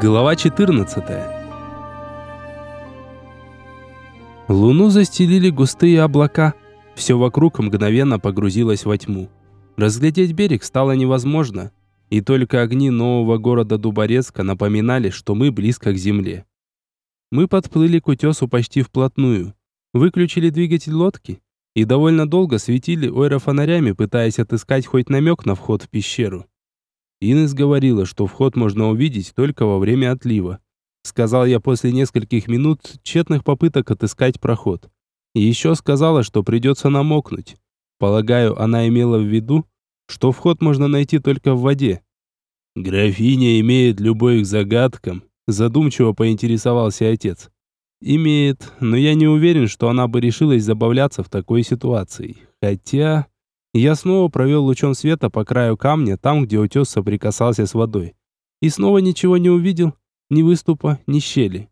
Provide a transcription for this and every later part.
Глава 14. Луну застелили густые облака. Все вокруг мгновенно погрузилось во тьму. Разглядеть берег стало невозможно, и только огни нового города Дуборецка напоминали, что мы близко к земле. Мы подплыли к утесу почти вплотную, выключили двигатель лодки и довольно долго светили ойрофонарями, пытаясь отыскать хоть намек на вход в пещеру. Инес говорила, что вход можно увидеть только во время отлива. Сказал я после нескольких минут тщетных попыток отыскать проход. Еще сказала, что придется намокнуть. Полагаю, она имела в виду, что вход можно найти только в воде. «Графиня имеет любовь к загадкам», задумчиво поинтересовался отец. «Имеет, но я не уверен, что она бы решилась забавляться в такой ситуации. Хотя...» Я снова провел лучом света по краю камня, там, где утес соприкасался с водой. И снова ничего не увидел, ни выступа, ни щели.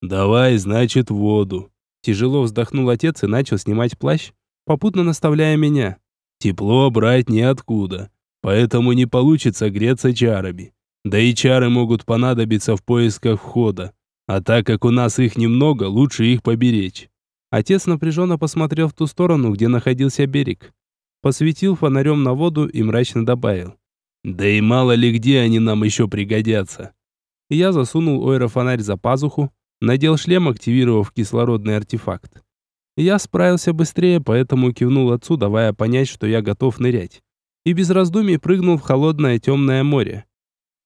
«Давай, значит, воду». Тяжело вздохнул отец и начал снимать плащ, попутно наставляя меня. «Тепло брать неоткуда, поэтому не получится греться чарами. Да и чары могут понадобиться в поисках входа. А так как у нас их немного, лучше их поберечь». Отец напряженно посмотрел в ту сторону, где находился берег посветил фонарем на воду и мрачно добавил. «Да и мало ли где они нам еще пригодятся». Я засунул ойрофонарь за пазуху, надел шлем, активировав кислородный артефакт. Я справился быстрее, поэтому кивнул отцу, давая понять, что я готов нырять. И без раздумий прыгнул в холодное темное море.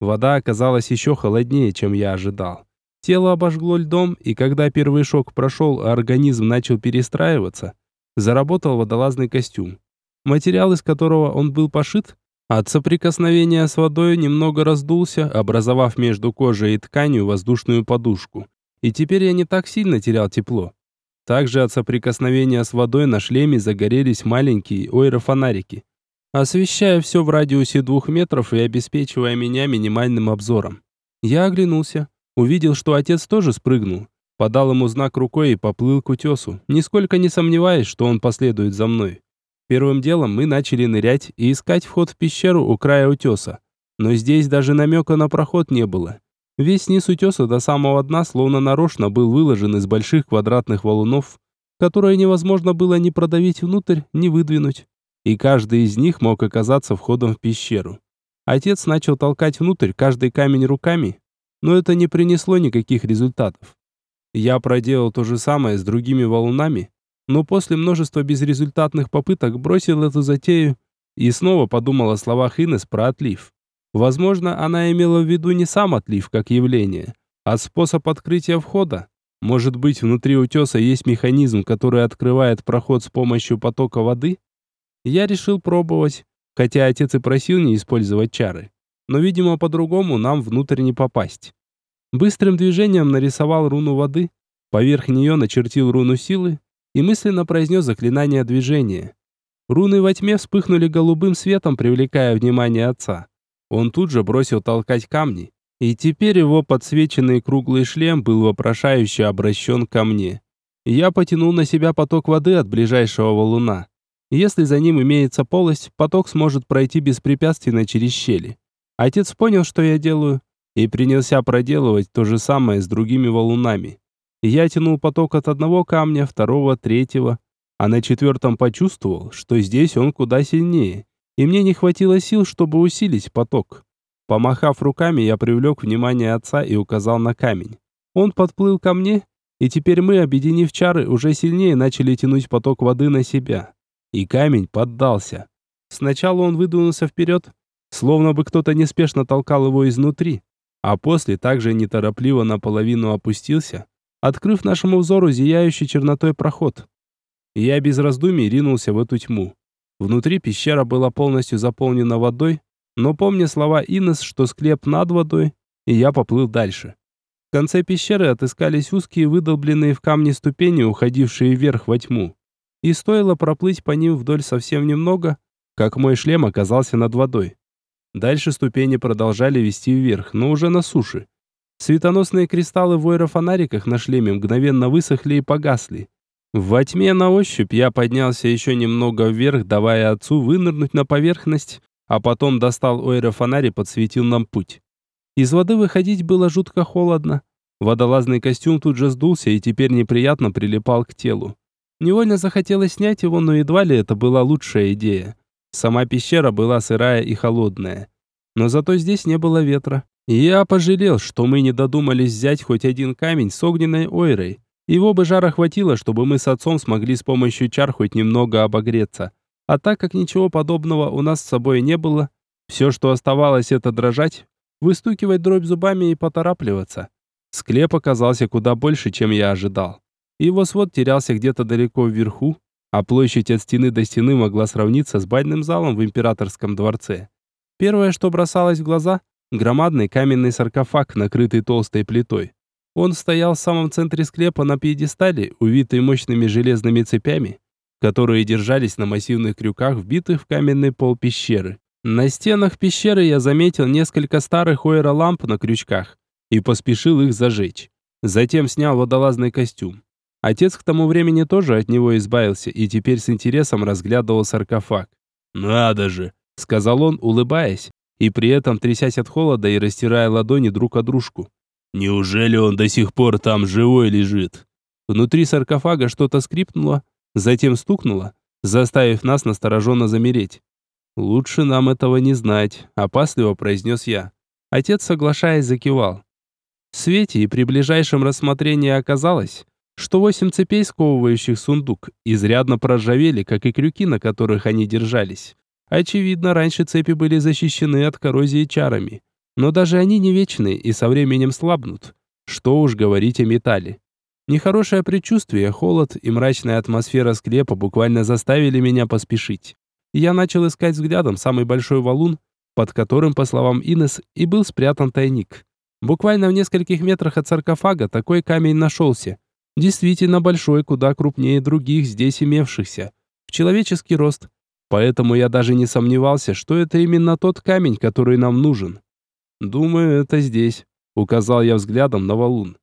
Вода оказалась еще холоднее, чем я ожидал. Тело обожгло льдом, и когда первый шок прошел, а организм начал перестраиваться, заработал водолазный костюм материал из которого он был пошит, от соприкосновения с водой немного раздулся, образовав между кожей и тканью воздушную подушку. И теперь я не так сильно терял тепло. Также от соприкосновения с водой на шлеме загорелись маленькие ойрофонарики, освещая все в радиусе двух метров и обеспечивая меня минимальным обзором. Я оглянулся, увидел, что отец тоже спрыгнул, подал ему знак рукой и поплыл к утесу, нисколько не сомневаясь, что он последует за мной. Первым делом мы начали нырять и искать вход в пещеру у края утеса. Но здесь даже намека на проход не было. Весь низ утеса до самого дна словно нарочно был выложен из больших квадратных валунов, которые невозможно было ни продавить внутрь, ни выдвинуть. И каждый из них мог оказаться входом в пещеру. Отец начал толкать внутрь каждый камень руками, но это не принесло никаких результатов. Я проделал то же самое с другими валунами, но после множества безрезультатных попыток бросил эту затею и снова подумал о словах Инес про отлив. Возможно, она имела в виду не сам отлив как явление, а способ открытия входа. Может быть, внутри утеса есть механизм, который открывает проход с помощью потока воды? Я решил пробовать, хотя отец и просил не использовать чары. Но, видимо, по-другому нам внутрь не попасть. Быстрым движением нарисовал руну воды, поверх нее начертил руну силы, и мысленно произнес заклинание движения. Руны во тьме вспыхнули голубым светом, привлекая внимание отца. Он тут же бросил толкать камни, и теперь его подсвеченный круглый шлем был вопрошающе обращен ко мне. Я потянул на себя поток воды от ближайшего валуна. Если за ним имеется полость, поток сможет пройти беспрепятственно через щели. Отец понял, что я делаю, и принялся проделывать то же самое с другими валунами. Я тянул поток от одного камня, второго, третьего, а на четвертом почувствовал, что здесь он куда сильнее, и мне не хватило сил, чтобы усилить поток. Помахав руками, я привлек внимание отца и указал на камень. Он подплыл ко мне, и теперь мы, объединив чары, уже сильнее начали тянуть поток воды на себя. И камень поддался. Сначала он выдвинулся вперед, словно бы кто-то неспешно толкал его изнутри, а после также неторопливо наполовину опустился, открыв нашему взору зияющий чернотой проход. Я без раздумий ринулся в эту тьму. Внутри пещера была полностью заполнена водой, но помня слова Инес, что склеп над водой, и я поплыл дальше. В конце пещеры отыскались узкие выдолбленные в камне ступени, уходившие вверх во тьму. И стоило проплыть по ним вдоль совсем немного, как мой шлем оказался над водой. Дальше ступени продолжали вести вверх, но уже на суше. Светоносные кристаллы в ойрофонариках на шлеме мгновенно высохли и погасли. Во тьме на ощупь я поднялся еще немного вверх, давая отцу вынырнуть на поверхность, а потом достал ойрофонарь и подсветил нам путь. Из воды выходить было жутко холодно. Водолазный костюм тут же сдулся и теперь неприятно прилипал к телу. Невольно захотелось снять его, но едва ли это была лучшая идея. Сама пещера была сырая и холодная. Но зато здесь не было ветра. Я пожалел, что мы не додумались взять хоть один камень с огненной ойрой. Его бы жара хватило, чтобы мы с отцом смогли с помощью чар хоть немного обогреться. А так как ничего подобного у нас с собой не было, все, что оставалось, это дрожать, выстукивать дробь зубами и поторапливаться. Склеп оказался куда больше, чем я ожидал. Его свод терялся где-то далеко вверху, а площадь от стены до стены могла сравниться с бальным залом в императорском дворце. Первое, что бросалось в глаза – громадный каменный саркофаг, накрытый толстой плитой. Он стоял в самом центре склепа на пьедестале, увитый мощными железными цепями, которые держались на массивных крюках, вбитых в каменный пол пещеры. На стенах пещеры я заметил несколько старых ойроламп на крючках и поспешил их зажечь. Затем снял водолазный костюм. Отец к тому времени тоже от него избавился и теперь с интересом разглядывал саркофаг. «Надо же!» — сказал он, улыбаясь, и при этом трясясь от холода и растирая ладони друг о дружку. «Неужели он до сих пор там живой лежит?» Внутри саркофага что-то скрипнуло, затем стукнуло, заставив нас настороженно замереть. «Лучше нам этого не знать», — опасливо произнес я. Отец, соглашаясь, закивал. В свете и при ближайшем рассмотрении оказалось, что восемь цепей, сковывающих сундук, изрядно проржавели, как и крюки, на которых они держались. Очевидно, раньше цепи были защищены от коррозии чарами. Но даже они не вечные и со временем слабнут. Что уж говорить о металле. Нехорошее предчувствие, холод и мрачная атмосфера склепа буквально заставили меня поспешить я начал искать взглядом самый большой валун, под которым, по словам Инес, и был спрятан тайник. Буквально в нескольких метрах от саркофага такой камень нашелся. Действительно большой, куда крупнее других здесь имевшихся. В человеческий рост. Поэтому я даже не сомневался, что это именно тот камень, который нам нужен. «Думаю, это здесь», — указал я взглядом на валун.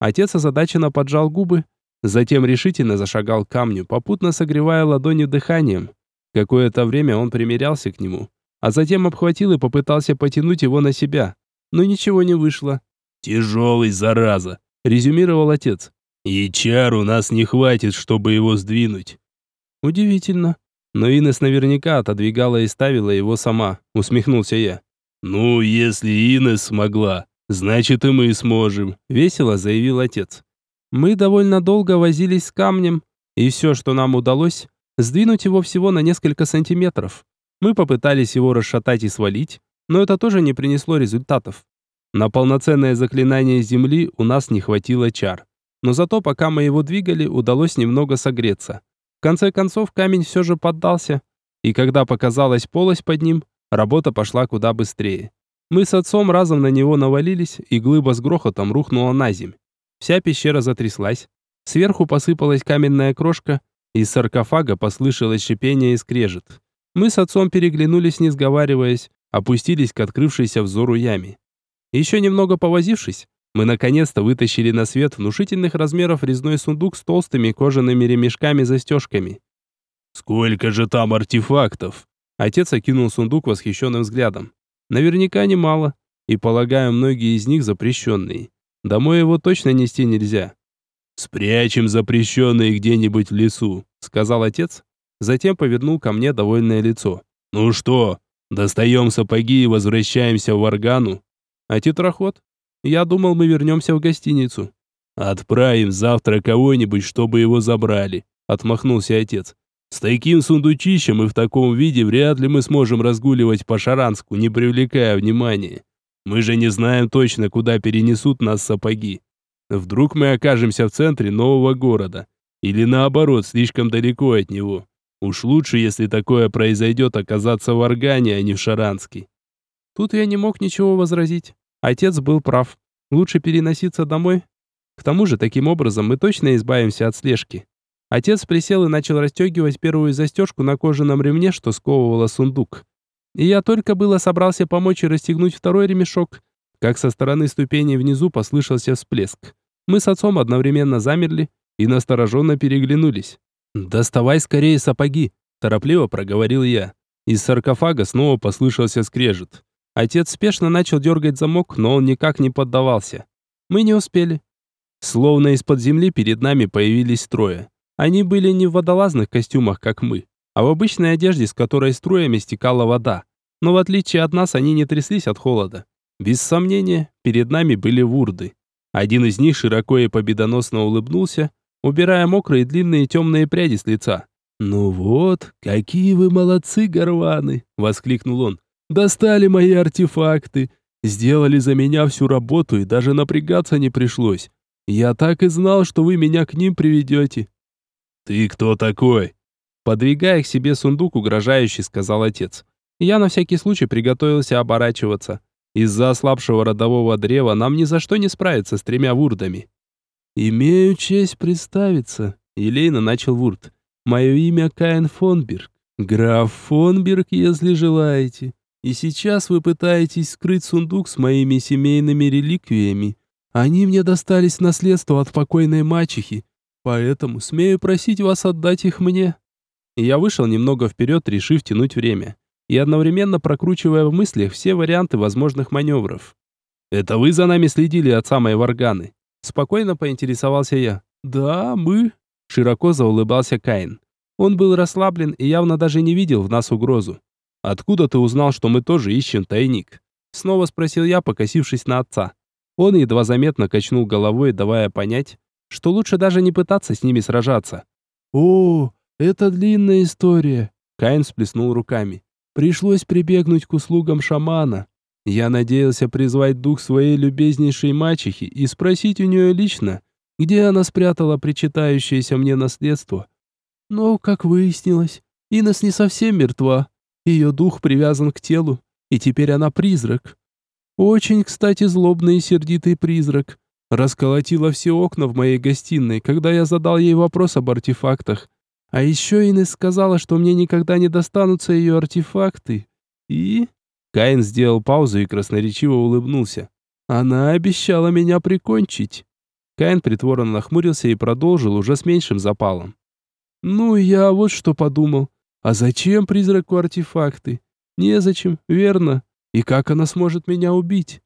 Отец озадаченно поджал губы, затем решительно зашагал к камню, попутно согревая ладони дыханием. Какое-то время он примерялся к нему, а затем обхватил и попытался потянуть его на себя. Но ничего не вышло. «Тяжелый, зараза!» — резюмировал отец. «И чар у нас не хватит, чтобы его сдвинуть». «Удивительно. Но Инес наверняка отодвигала и ставила его сама», — усмехнулся я. «Ну, если Инес смогла, значит и мы сможем», — весело заявил отец. Мы довольно долго возились с камнем, и все, что нам удалось, Сдвинуть его всего на несколько сантиметров. Мы попытались его расшатать и свалить, но это тоже не принесло результатов. На полноценное заклинание земли у нас не хватило чар. Но зато пока мы его двигали, удалось немного согреться. В конце концов камень все же поддался, и когда показалась полость под ним, работа пошла куда быстрее. Мы с отцом разом на него навалились, и глыба с грохотом рухнула на земь. Вся пещера затряслась. Сверху посыпалась каменная крошка, из саркофага послышалось шипение и скрежет. Мы с отцом переглянулись, не сговариваясь, опустились к открывшейся взору яме. Еще немного повозившись, мы наконец-то вытащили на свет внушительных размеров резной сундук с толстыми кожаными ремешками-застежками. «Сколько же там артефактов?» Отец окинул сундук восхищенным взглядом. «Наверняка немало, и, полагаю, многие из них запрещенные. Домой его точно нести нельзя. «Спрячем запрещенные где-нибудь в лесу», — сказал отец. Затем повернул ко мне довольное лицо. «Ну что, достаем сапоги и возвращаемся в Варгану?» «А тетраход? Я думал, мы вернемся в гостиницу». «Отправим завтра кого-нибудь, чтобы его забрали», — отмахнулся отец. «С таким сундучищем и в таком виде вряд ли мы сможем разгуливать по Шаранску, не привлекая внимания. Мы же не знаем точно, куда перенесут нас сапоги. Вдруг мы окажемся в центре нового города. Или наоборот, слишком далеко от него. Уж лучше, если такое произойдет, оказаться в Органе, а не в Шаранске. Тут я не мог ничего возразить. Отец был прав. Лучше переноситься домой. К тому же, таким образом мы точно избавимся от слежки. Отец присел и начал расстегивать первую застежку на кожаном ремне, что сковывало сундук. И я только было собрался помочь и расстегнуть второй ремешок, как со стороны ступеней внизу послышался всплеск. Мы с отцом одновременно замерли и настороженно переглянулись. «Доставай скорее сапоги», – торопливо проговорил я. Из саркофага снова послышался скрежет. Отец спешно начал дергать замок, но он никак не поддавался. Мы не успели. Словно из-под земли перед нами появились трое. Они были не в водолазных костюмах, как мы, а в обычной одежде, с которой струями стекала вода. Но в отличие от нас, они не тряслись от холода. Без сомнения, перед нами были вурды. Один из них широко и победоносно улыбнулся, убирая мокрые длинные темные пряди с лица. «Ну вот, какие вы молодцы, горваны!» — воскликнул он. «Достали мои артефакты, сделали за меня всю работу и даже напрягаться не пришлось. Я так и знал, что вы меня к ним приведете». «Ты кто такой?» Подвигая к себе сундук, угрожающий, сказал отец. Я на всякий случай приготовился оборачиваться. Из-за ослабшего родового древа нам ни за что не справиться с тремя вурдами. «Имею честь представиться», — елейно начал вурд. «Мое имя Каин Фонберг. Граф Фонберг, если желаете. И сейчас вы пытаетесь скрыть сундук с моими семейными реликвиями. Они мне достались в наследство от покойной мачехи, поэтому смею просить вас отдать их мне». Я вышел немного вперед, решив тянуть время и одновременно прокручивая в мыслях все варианты возможных маневров. «Это вы за нами следили от самой Варганы?» Спокойно поинтересовался я. «Да, мы...» Широко заулыбался Каин. Он был расслаблен и явно даже не видел в нас угрозу. «Откуда ты узнал, что мы тоже ищем тайник?» Снова спросил я, покосившись на отца. Он едва заметно качнул головой, давая понять, что лучше даже не пытаться с ними сражаться. «О, это длинная история», — Каин сплеснул руками. Пришлось прибегнуть к услугам шамана. Я надеялся призвать дух своей любезнейшей мачехи и спросить у нее лично, где она спрятала причитающееся мне наследство. Но, как выяснилось, Инес не совсем мертва. Ее дух привязан к телу, и теперь она призрак. Очень, кстати, злобный и сердитый призрак. Расколотила все окна в моей гостиной, когда я задал ей вопрос об артефактах. А еще Инес сказала, что мне никогда не достанутся ее артефакты. И... Каин сделал паузу и красноречиво улыбнулся. Она обещала меня прикончить. Каин притворно нахмурился и продолжил уже с меньшим запалом. Ну, я вот что подумал. А зачем призраку артефакты? Незачем, верно? И как она сможет меня убить?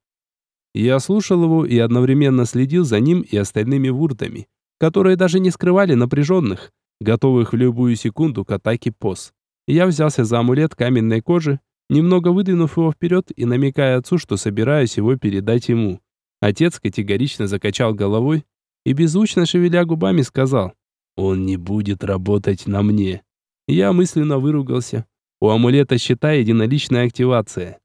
Я слушал его и одновременно следил за ним и остальными вурдами, которые даже не скрывали напряженных, готовых в любую секунду к атаке ПОС. Я взялся за амулет каменной кожи, немного выдвинув его вперед и намекая отцу, что собираюсь его передать ему. Отец категорично закачал головой и, беззвучно шевеля губами, сказал, «Он не будет работать на мне». Я мысленно выругался. У амулета щита единоличная активация.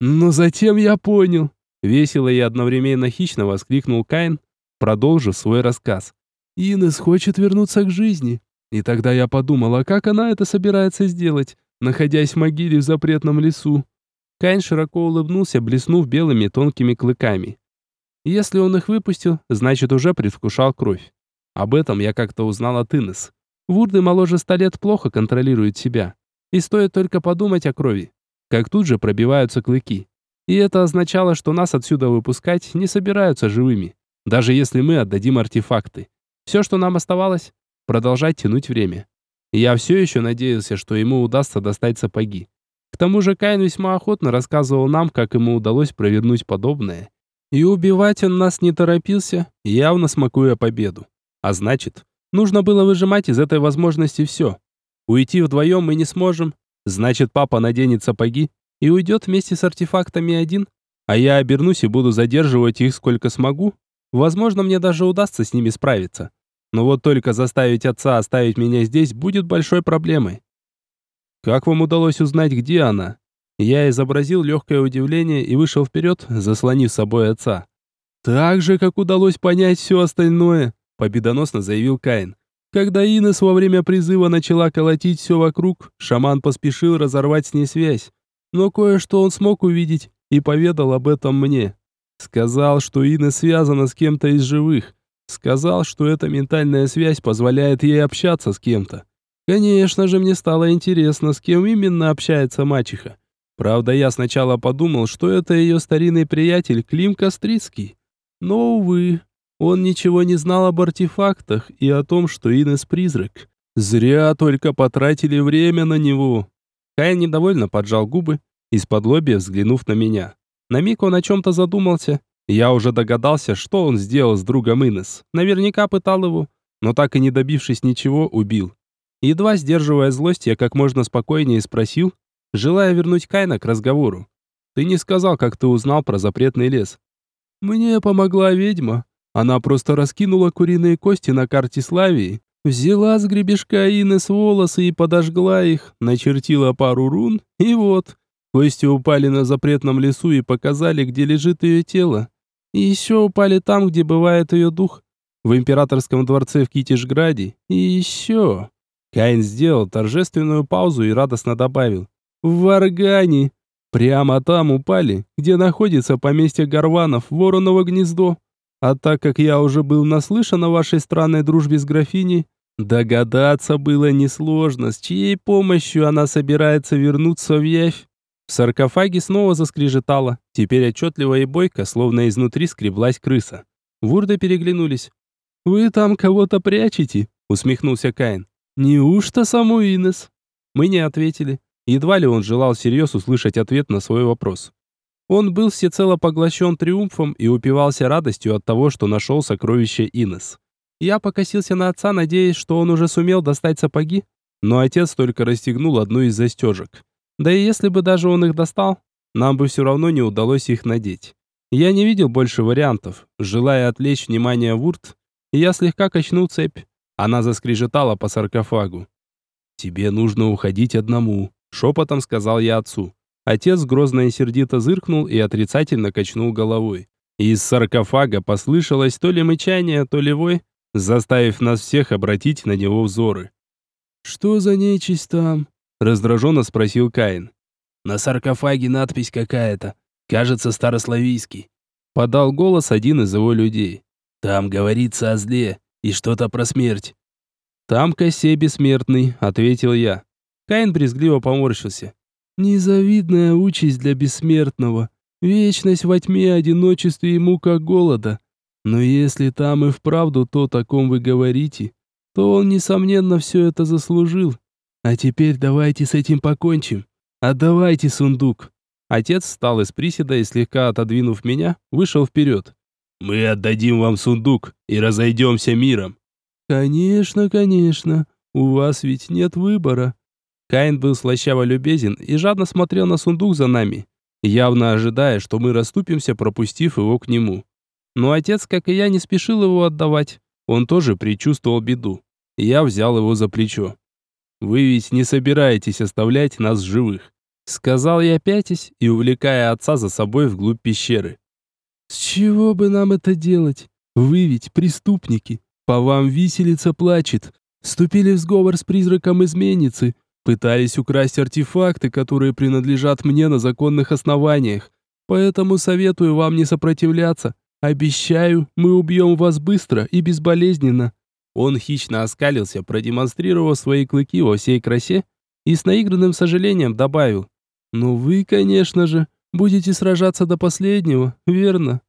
Но затем я понял. Весело и одновременно хищно воскликнул Кайн, продолжив свой рассказ. Инес хочет вернуться к жизни. И тогда я подумала, как она это собирается сделать, находясь в могиле в запретном лесу. Кайн широко улыбнулся, блеснув белыми тонкими клыками. Если он их выпустил, значит уже предвкушал кровь. Об этом я как-то узнал от Инес. Вурды моложе ста лет плохо контролируют себя. И стоит только подумать о крови, как тут же пробиваются клыки. И это означало, что нас отсюда выпускать не собираются живыми, даже если мы отдадим артефакты. Все, что нам оставалось, продолжать тянуть время. Я все еще надеялся, что ему удастся достать сапоги. К тому же Кайн весьма охотно рассказывал нам, как ему удалось провернуть подобное. И убивать он нас не торопился, явно смакуя победу. А значит, нужно было выжимать из этой возможности все. Уйти вдвоем мы не сможем. Значит, папа наденет сапоги и уйдет вместе с артефактами один, а я обернусь и буду задерживать их сколько смогу, Возможно, мне даже удастся с ними справиться. Но вот только заставить отца оставить меня здесь будет большой проблемой. Как вам удалось узнать, где она? Я изобразил легкое удивление и вышел вперед, заслонив собой отца. Так же, как удалось понять все остальное, победоносно заявил Каин. Когда Инес во время призыва начала колотить все вокруг, шаман поспешил разорвать с ней связь. Но кое-что он смог увидеть и поведал об этом мне. Сказал, что Инна связана с кем-то из живых. Сказал, что эта ментальная связь позволяет ей общаться с кем-то. Конечно же, мне стало интересно, с кем именно общается мачеха. Правда, я сначала подумал, что это ее старинный приятель Клим Кострицкий. Но, увы, он ничего не знал об артефактах и о том, что Инес призрак. Зря только потратили время на него. Кай недовольно поджал губы из-под лобья взглянув на меня. На миг он о чем-то задумался. Я уже догадался, что он сделал с другом Инес. Наверняка пытал его, но так и не добившись ничего, убил. Едва сдерживая злость, я как можно спокойнее спросил, желая вернуть Кайна к разговору. «Ты не сказал, как ты узнал про запретный лес?» «Мне помогла ведьма. Она просто раскинула куриные кости на карте Славии, взяла с гребешка Инес волосы и подожгла их, начертила пару рун, и вот, Кости упали на запретном лесу и показали, где лежит ее тело. И еще упали там, где бывает ее дух. В императорском дворце в Китежграде. И еще... Каин сделал торжественную паузу и радостно добавил. В Варгане. Прямо там упали, где находится поместье Горванов, Вороново гнездо. А так как я уже был наслышан о вашей странной дружбе с графиней, догадаться было несложно, с чьей помощью она собирается вернуться в Явь. В саркофаге снова заскрежетало. Теперь отчетливо и бойко, словно изнутри скреблась крыса. Вурды переглянулись. «Вы там кого-то прячете?» — усмехнулся Каин. «Неужто саму Инес?» Мы не ответили. Едва ли он желал всерьез услышать ответ на свой вопрос. Он был всецело поглощен триумфом и упивался радостью от того, что нашел сокровище Инес. Я покосился на отца, надеясь, что он уже сумел достать сапоги, но отец только расстегнул одну из застежек. Да и если бы даже он их достал, нам бы все равно не удалось их надеть. Я не видел больше вариантов. Желая отвлечь внимание Вурт, я слегка качнул цепь. Она заскрежетала по саркофагу. «Тебе нужно уходить одному», — шепотом сказал я отцу. Отец грозно и сердито зыркнул и отрицательно качнул головой. Из саркофага послышалось то ли мычание, то ли вой, заставив нас всех обратить на него взоры. «Что за нечисть там?» Раздраженно спросил Каин. На саркофаге надпись какая-то. Кажется, старославийский. Подал голос один из его людей. Там говорится о зле и что-то про смерть. Там Косе бессмертный, ответил я. Каин брезгливо поморщился. Незавидная участь для бессмертного. Вечность во тьме, одиночестве и мука голода. Но если там и вправду то, о ком вы говорите, то он, несомненно, все это заслужил. А теперь давайте с этим покончим. Отдавайте сундук. Отец встал из приседа и, слегка отодвинув меня, вышел вперед. «Мы отдадим вам сундук и разойдемся миром». «Конечно, конечно. У вас ведь нет выбора». Каин был слащаво любезен и жадно смотрел на сундук за нами, явно ожидая, что мы расступимся, пропустив его к нему. Но отец, как и я, не спешил его отдавать. Он тоже предчувствовал беду. Я взял его за плечо. Вы ведь не собираетесь оставлять нас живых, сказал я пятясь и увлекая отца за собой вглубь пещеры. С чего бы нам это делать? Вы ведь преступники. По вам виселица плачет. Вступили в сговор с призраком изменницы, пытались украсть артефакты, которые принадлежат мне на законных основаниях. Поэтому советую вам не сопротивляться. Обещаю, мы убьем вас быстро и безболезненно. Он хищно оскалился, продемонстрировав свои клыки во всей красе, и с наигранным сожалением добавил. «Ну вы, конечно же, будете сражаться до последнего, верно?»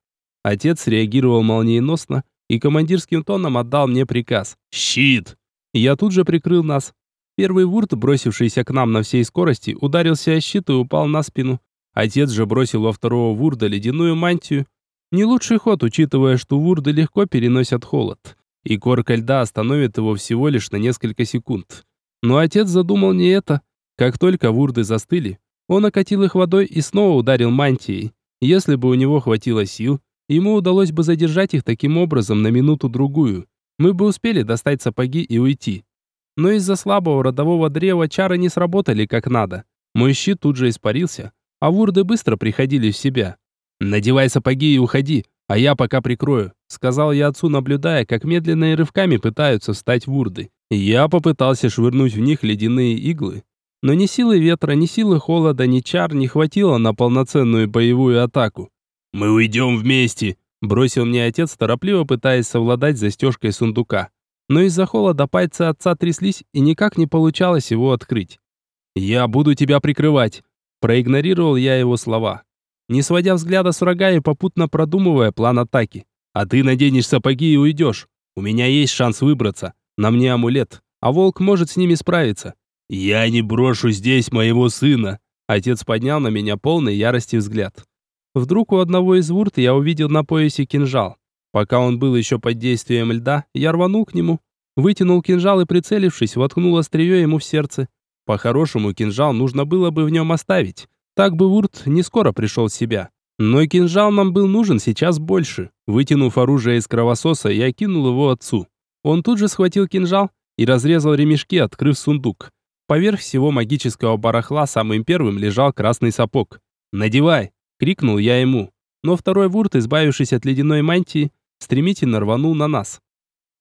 Отец реагировал молниеносно и командирским тоном отдал мне приказ. «Щит!» Я тут же прикрыл нас. Первый вурт, бросившийся к нам на всей скорости, ударился о щит и упал на спину. Отец же бросил во второго вурда ледяную мантию. Не лучший ход, учитывая, что вурды легко переносят холод и корка льда остановит его всего лишь на несколько секунд. Но отец задумал не это. Как только вурды застыли, он окатил их водой и снова ударил мантией. Если бы у него хватило сил, ему удалось бы задержать их таким образом на минуту-другую. Мы бы успели достать сапоги и уйти. Но из-за слабого родового древа чары не сработали как надо. Мой щит тут же испарился, а вурды быстро приходили в себя. «Надевай сапоги и уходи, а я пока прикрою», — сказал я отцу, наблюдая, как медленно и рывками пытаются встать вурды. Я попытался швырнуть в них ледяные иглы, но ни силы ветра, ни силы холода, ни чар не хватило на полноценную боевую атаку. «Мы уйдем вместе», — бросил мне отец, торопливо пытаясь совладать застежкой сундука. Но из-за холода пальцы отца тряслись, и никак не получалось его открыть. «Я буду тебя прикрывать», — проигнорировал я его слова не сводя взгляда с врага и попутно продумывая план атаки. «А ты наденешь сапоги и уйдешь. У меня есть шанс выбраться. На мне амулет, а волк может с ними справиться». «Я не брошу здесь моего сына», Отец поднял на меня полный ярости взгляд. Вдруг у одного из вурт я увидел на поясе кинжал. Пока он был еще под действием льда, я рванул к нему, вытянул кинжал и, прицелившись, воткнул острие ему в сердце. По-хорошему, кинжал нужно было бы в нем оставить. Так бы Вурт не скоро пришел в себя. Но кинжал нам был нужен сейчас больше. Вытянув оружие из кровососа, я кинул его отцу. Он тут же схватил кинжал и разрезал ремешки, открыв сундук. Поверх всего магического барахла самым первым лежал красный сапог. «Надевай!» — крикнул я ему. Но второй вурт, избавившись от ледяной мантии, стремительно рванул на нас.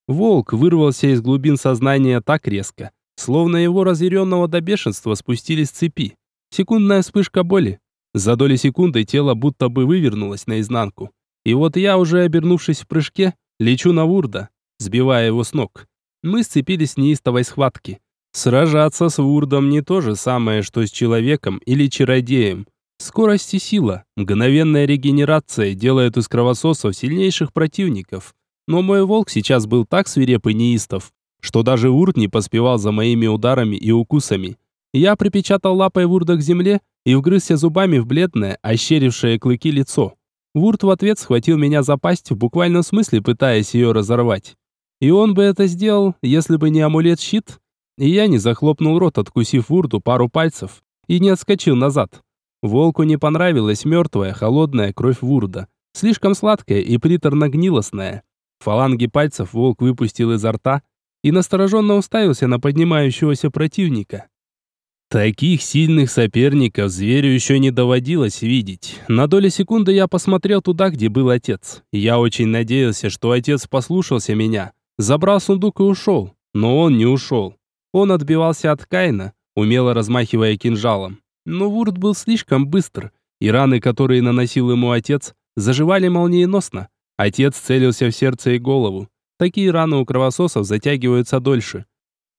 Волк вырвался из глубин сознания так резко, словно его разъяренного до бешенства спустили с цепи. Секундная вспышка боли. За доли секунды тело будто бы вывернулось наизнанку. И вот я, уже обернувшись в прыжке, лечу на Вурда, сбивая его с ног. Мы сцепились в неистовой схватке. Сражаться с Вурдом не то же самое, что с человеком или чародеем. Скорость и сила, мгновенная регенерация делают из кровососов сильнейших противников. Но мой волк сейчас был так свиреп и неистов, что даже Вурд не поспевал за моими ударами и укусами. Я припечатал лапой Вурда к земле и вгрызся зубами в бледное, ощерившее клыки лицо. Вурд в ответ схватил меня за пасть, в буквальном смысле пытаясь ее разорвать. И он бы это сделал, если бы не амулет-щит, и я не захлопнул рот, откусив Вурду пару пальцев, и не отскочил назад. Волку не понравилась мертвая, холодная кровь Вурда, слишком сладкая и приторно-гнилостная. Фаланги пальцев волк выпустил изо рта и настороженно уставился на поднимающегося противника. Таких сильных соперников зверю еще не доводилось видеть. На долю секунды я посмотрел туда, где был отец. Я очень надеялся, что отец послушался меня, забрал сундук и ушел. Но он не ушел. Он отбивался от Кайна, умело размахивая кинжалом. Но Вурд был слишком быстр, и раны, которые наносил ему отец, заживали молниеносно. Отец целился в сердце и голову. Такие раны у кровососов затягиваются дольше.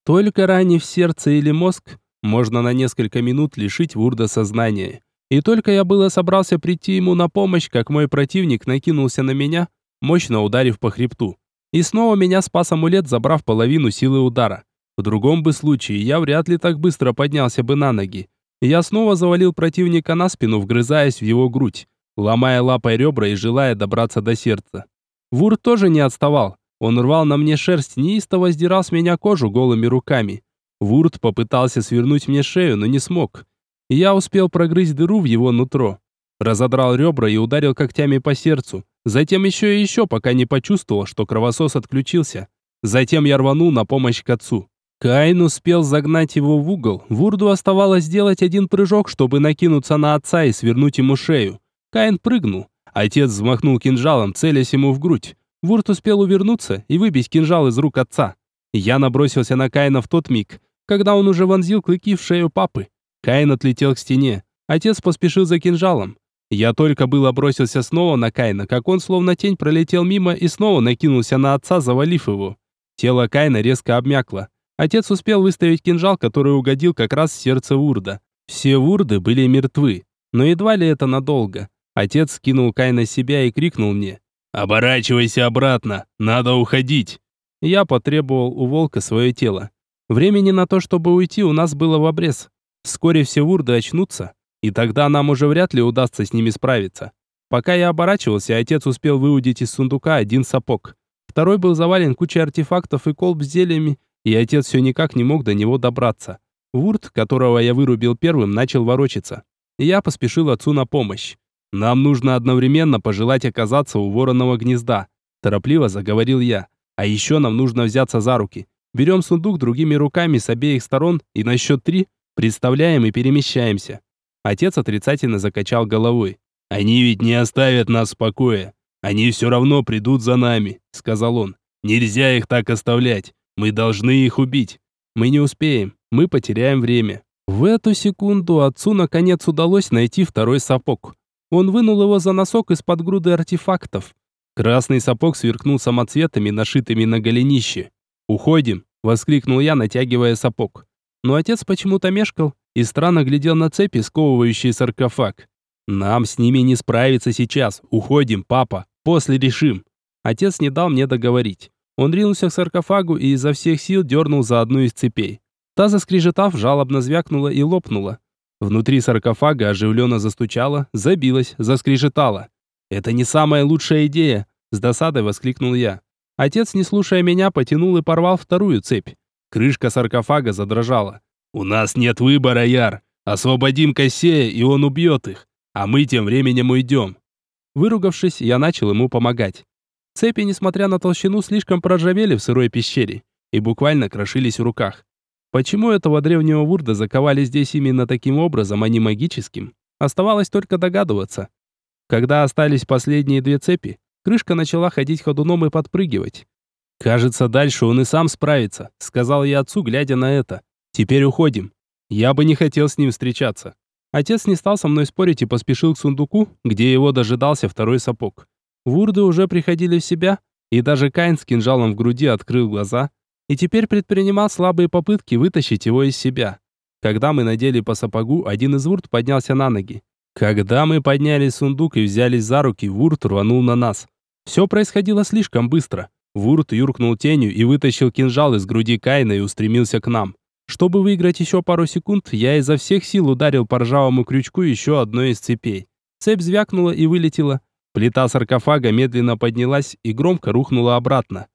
Только ранив сердце или мозг, можно на несколько минут лишить Вурда сознания. И только я было собрался прийти ему на помощь, как мой противник накинулся на меня, мощно ударив по хребту. И снова меня спас амулет, забрав половину силы удара. В другом бы случае я вряд ли так быстро поднялся бы на ноги. Я снова завалил противника на спину, вгрызаясь в его грудь ломая лапой ребра и желая добраться до сердца. Вур тоже не отставал. Он рвал на мне шерсть, неистово сдирал с меня кожу голыми руками. Вурт попытался свернуть мне шею, но не смог. Я успел прогрызть дыру в его нутро. Разодрал ребра и ударил когтями по сердцу. Затем еще и еще, пока не почувствовал, что кровосос отключился. Затем я рванул на помощь к отцу. Каин успел загнать его в угол. Вурду оставалось сделать один прыжок, чтобы накинуться на отца и свернуть ему шею. Каин прыгнул. Отец взмахнул кинжалом, целясь ему в грудь. Вурт успел увернуться и выбить кинжал из рук отца. Я набросился на Каина в тот миг, когда он уже вонзил клыки в шею папы. Каин отлетел к стене. Отец поспешил за кинжалом. Я только было бросился снова на Каина, как он словно тень пролетел мимо и снова накинулся на отца, завалив его. Тело Каина резко обмякло. Отец успел выставить кинжал, который угодил как раз в сердце Вурда. Все Вурды были мертвы, но едва ли это надолго. Отец скинул Кай на себя и крикнул мне. «Оборачивайся обратно! Надо уходить!» Я потребовал у волка свое тело. Времени на то, чтобы уйти, у нас было в обрез. Вскоре все вурды очнутся, и тогда нам уже вряд ли удастся с ними справиться. Пока я оборачивался, отец успел выудить из сундука один сапог. Второй был завален кучей артефактов и колб с зельями, и отец все никак не мог до него добраться. Вурд, которого я вырубил первым, начал ворочаться. Я поспешил отцу на помощь. Нам нужно одновременно пожелать оказаться у вороного гнезда, торопливо заговорил я. А еще нам нужно взяться за руки. Берем сундук другими руками с обеих сторон и на счет три представляем и перемещаемся. Отец отрицательно закачал головой. Они ведь не оставят нас в покое. Они все равно придут за нами, сказал он. Нельзя их так оставлять. Мы должны их убить. Мы не успеем. Мы потеряем время. В эту секунду отцу наконец удалось найти второй сапог. Он вынул его за носок из-под груды артефактов. Красный сапог сверкнул самоцветами, нашитыми на голенище. «Уходим!» — воскликнул я, натягивая сапог. Но отец почему-то мешкал и странно глядел на цепи, сковывающие саркофаг. «Нам с ними не справиться сейчас. Уходим, папа. После решим». Отец не дал мне договорить. Он ринулся к саркофагу и изо всех сил дернул за одну из цепей. Та, заскрежетав, жалобно звякнула и лопнула. Внутри саркофага оживленно застучало, забилось, заскрежетало. «Это не самая лучшая идея!» С досадой воскликнул я. Отец, не слушая меня, потянул и порвал вторую цепь. Крышка саркофага задрожала. «У нас нет выбора, Яр. Освободим Кассея, и он убьет их. А мы тем временем уйдем». Выругавшись, я начал ему помогать. Цепи, несмотря на толщину, слишком проржавели в сырой пещере и буквально крошились в руках. Почему этого древнего вурда заковали здесь именно таким образом, а не магическим? Оставалось только догадываться. Когда остались последние две цепи, крышка начала ходить ходуном и подпрыгивать. «Кажется, дальше он и сам справится», — сказал я отцу, глядя на это. «Теперь уходим. Я бы не хотел с ним встречаться». Отец не стал со мной спорить и поспешил к сундуку, где его дожидался второй сапог. Вурды уже приходили в себя, и даже Кайн с кинжалом в груди открыл глаза и теперь предпринимал слабые попытки вытащить его из себя. Когда мы надели по сапогу, один из вурд поднялся на ноги. Когда мы подняли сундук и взялись за руки, вурд рванул на нас. Все происходило слишком быстро. Вурд юркнул тенью и вытащил кинжал из груди Кайна и устремился к нам. Чтобы выиграть еще пару секунд, я изо всех сил ударил по ржавому крючку еще одной из цепей. Цепь звякнула и вылетела. Плита саркофага медленно поднялась и громко рухнула обратно.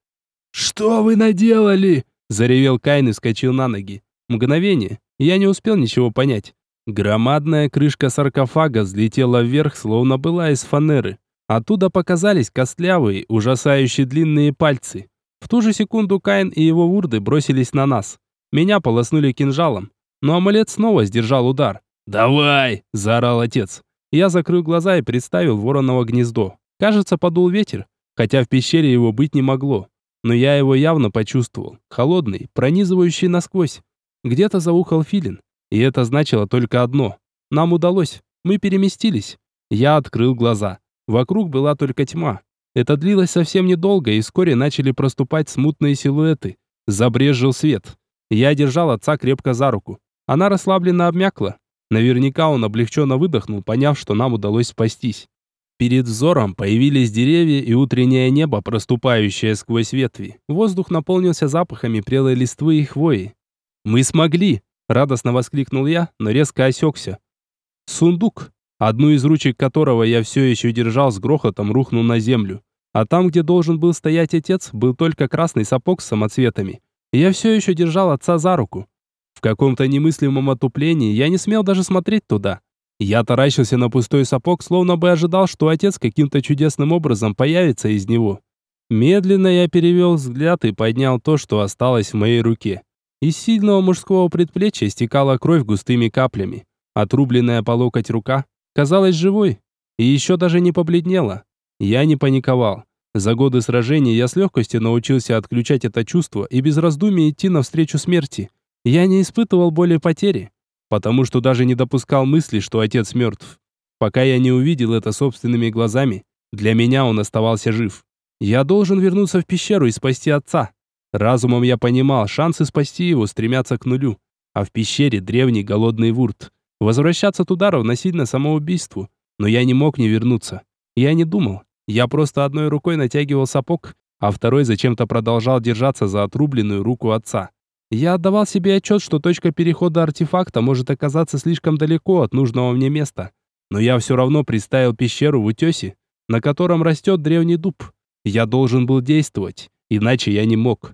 «Что вы наделали?» – заревел Кайн и скачал на ноги. Мгновение. Я не успел ничего понять. Громадная крышка саркофага взлетела вверх, словно была из фанеры. Оттуда показались костлявые, ужасающие длинные пальцы. В ту же секунду Кайн и его вурды бросились на нас. Меня полоснули кинжалом, но амулет снова сдержал удар. «Давай!» – заорал отец. Я закрыл глаза и представил вороново гнездо. Кажется, подул ветер, хотя в пещере его быть не могло. Но я его явно почувствовал. Холодный, пронизывающий насквозь. Где-то заухал филин. И это значило только одно. Нам удалось. Мы переместились. Я открыл глаза. Вокруг была только тьма. Это длилось совсем недолго, и вскоре начали проступать смутные силуэты. Забрезжил свет. Я держал отца крепко за руку. Она расслабленно обмякла. Наверняка он облегченно выдохнул, поняв, что нам удалось спастись. Перед взором появились деревья и утреннее небо, проступающее сквозь ветви. Воздух наполнился запахами прелой листвы и хвои. «Мы смогли!» – радостно воскликнул я, но резко осекся. Сундук, одну из ручек которого я все еще держал с грохотом, рухнул на землю. А там, где должен был стоять отец, был только красный сапог с самоцветами. я все еще держал отца за руку. В каком-то немыслимом отуплении я не смел даже смотреть туда. Я таращился на пустой сапог, словно бы ожидал, что отец каким-то чудесным образом появится из него. Медленно я перевел взгляд и поднял то, что осталось в моей руке. Из сильного мужского предплечья стекала кровь густыми каплями. Отрубленная по локоть рука казалась живой и еще даже не побледнела. Я не паниковал. За годы сражений я с легкостью научился отключать это чувство и без раздумий идти навстречу смерти. Я не испытывал боли потери, потому что даже не допускал мысли, что отец мертв. Пока я не увидел это собственными глазами, для меня он оставался жив. Я должен вернуться в пещеру и спасти отца. Разумом я понимал, шансы спасти его стремятся к нулю. А в пещере древний голодный вурт. Возвращаться туда равносильно самоубийству. Но я не мог не вернуться. Я не думал. Я просто одной рукой натягивал сапог, а второй зачем-то продолжал держаться за отрубленную руку отца. Я отдавал себе отчет, что точка перехода артефакта может оказаться слишком далеко от нужного мне места. Но я все равно представил пещеру в утесе, на котором растет древний дуб. Я должен был действовать, иначе я не мог.